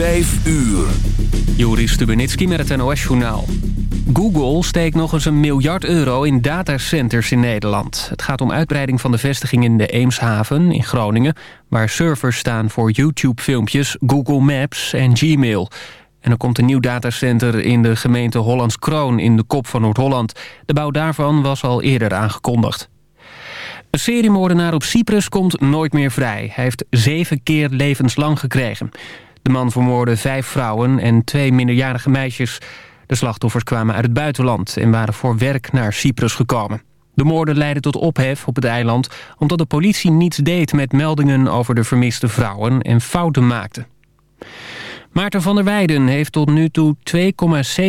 Vijf uur. Joris Stubenitski met het NOS-journaal. Google steekt nog eens een miljard euro in datacenters in Nederland. Het gaat om uitbreiding van de vestiging in de Eemshaven in Groningen... waar servers staan voor YouTube-filmpjes, Google Maps en Gmail. En er komt een nieuw datacenter in de gemeente Hollands Kroon in de kop van Noord-Holland. De bouw daarvan was al eerder aangekondigd. Een seriemoordenaar op Cyprus komt nooit meer vrij. Hij heeft zeven keer levenslang gekregen. De man vermoorde vijf vrouwen en twee minderjarige meisjes. De slachtoffers kwamen uit het buitenland en waren voor werk naar Cyprus gekomen. De moorden leidden tot ophef op het eiland... omdat de politie niets deed met meldingen over de vermiste vrouwen... en fouten maakte. Maarten van der Weijden heeft tot nu toe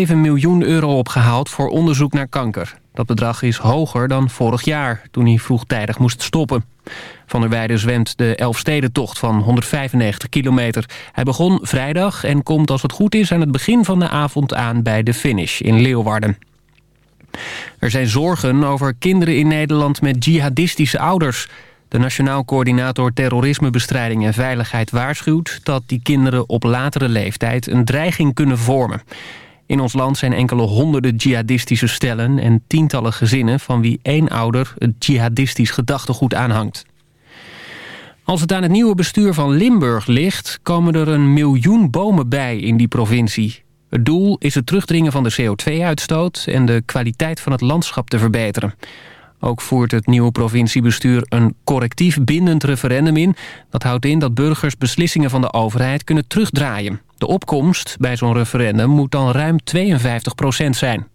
2,7 miljoen euro opgehaald... voor onderzoek naar kanker. Dat bedrag is hoger dan vorig jaar, toen hij vroegtijdig moest stoppen. Van der Weijden zwemt de Elfstedentocht van 195 kilometer. Hij begon vrijdag en komt als het goed is aan het begin van de avond aan bij de finish in Leeuwarden. Er zijn zorgen over kinderen in Nederland met jihadistische ouders. De Nationaal Coördinator Terrorismebestrijding en Veiligheid waarschuwt... dat die kinderen op latere leeftijd een dreiging kunnen vormen. In ons land zijn enkele honderden jihadistische stellen... en tientallen gezinnen van wie één ouder het jihadistisch gedachtegoed aanhangt. Als het aan het nieuwe bestuur van Limburg ligt... komen er een miljoen bomen bij in die provincie. Het doel is het terugdringen van de CO2-uitstoot... en de kwaliteit van het landschap te verbeteren. Ook voert het nieuwe provinciebestuur een correctief bindend referendum in. Dat houdt in dat burgers beslissingen van de overheid kunnen terugdraaien. De opkomst bij zo'n referendum moet dan ruim 52 procent zijn.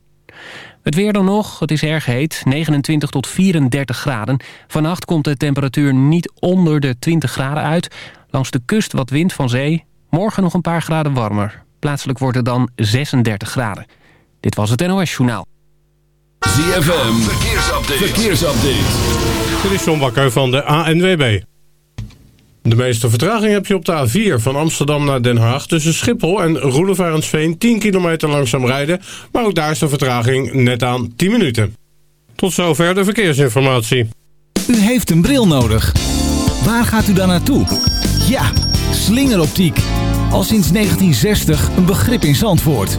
Het weer dan nog, het is erg heet, 29 tot 34 graden. Vannacht komt de temperatuur niet onder de 20 graden uit. Langs de kust wat wind van zee. Morgen nog een paar graden warmer. Plaatselijk wordt het dan 36 graden. Dit was het NOS Journaal. ZFM, verkeersupdate. verkeersupdate. Dit is John Bakker van de ANWB. De meeste vertraging heb je op de A4 van Amsterdam naar Den Haag... tussen Schiphol en Roelevarensveen 10 kilometer langzaam rijden... maar ook daar is de vertraging net aan 10 minuten. Tot zover de verkeersinformatie. U heeft een bril nodig. Waar gaat u dan naartoe? Ja, slingeroptiek. Al sinds 1960 een begrip in Zandvoort.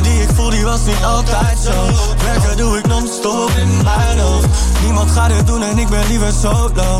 was niet altijd zo. Werken doe ik non-stop in mijn hoofd. Niemand gaat het doen en ik ben liever solo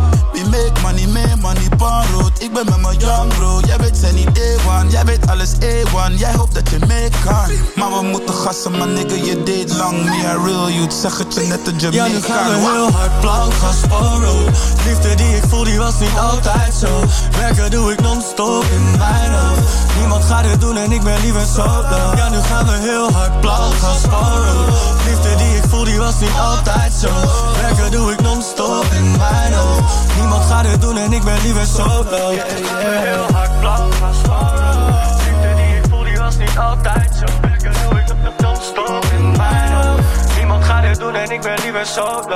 We make money, make money, pan road. Ik ben met mijn young bro. Jij weet zijn niet A1, jij weet alles A1. Jij hoopt dat je mee kan. Maar we moeten gassen, maar nigga, je deed lang. A real youth, zeg het je net een Jamaican. Ja, nu gaan we heel hard blank gaan sporen. Liefde die ik voel, die was niet altijd zo. Werken doe ik non-stop in mijn hoofd. Niemand gaat het doen en ik ben liever solo. Ja, nu gaan we heel hard blank gaan sporen. Liefde die ik voel, die was niet altijd zo. Werken doe ik in mijn. Niemand gaat het doen en ik ben liever solo yeah, yeah. Heel hard blank gaan sparen Liefde die ik voel, die was niet altijd zo Lekker doe ik op de non-stop in mijn hoofd Niemand gaat het doen en ik ben liever solo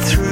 through.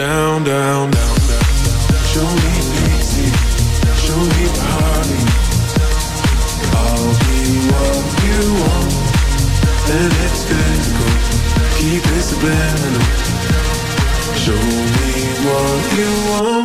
down, down, down, down. Show me easy, show me honey. I'll be what you want, and it's physical. Keep it subliminal. Show me what you want.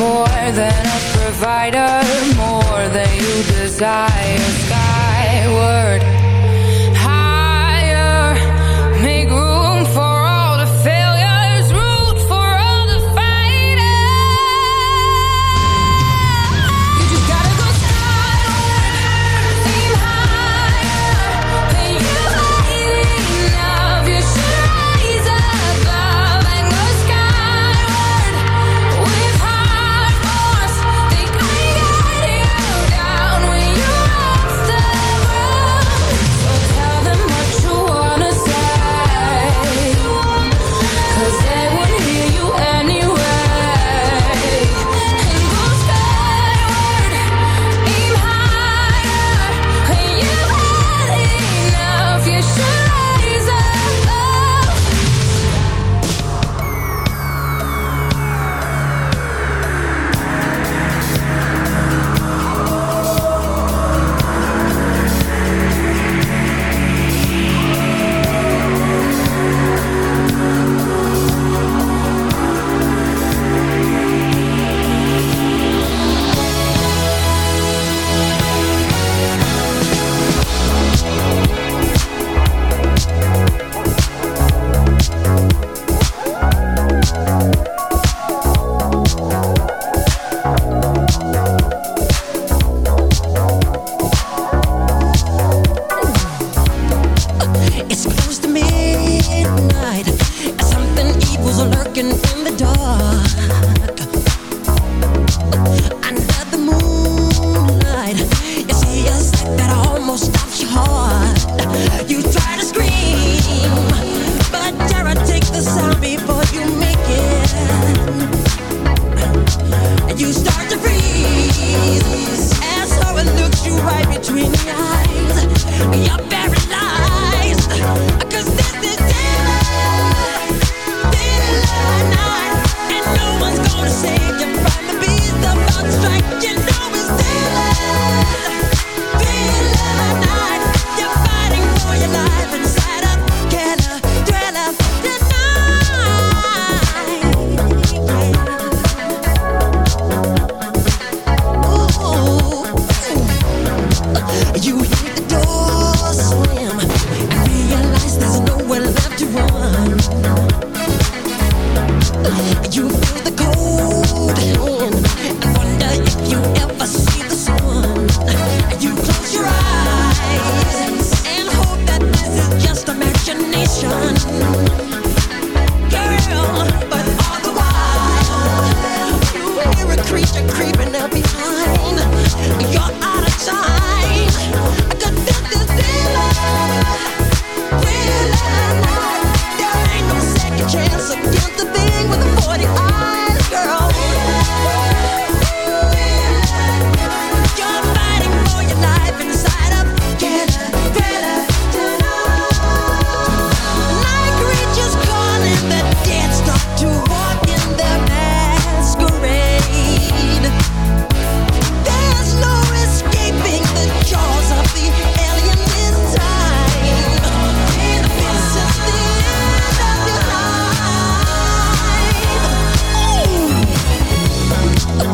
More than a provider More than you desire. Skyward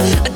I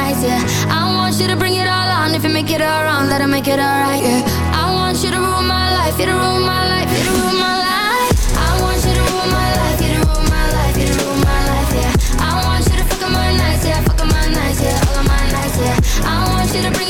nights, yeah. I want you to bring it all on. If you make it all wrong, let it make it all right, yeah. I want you to rule my life, you to rule my life, you to rule my life. I want you to bring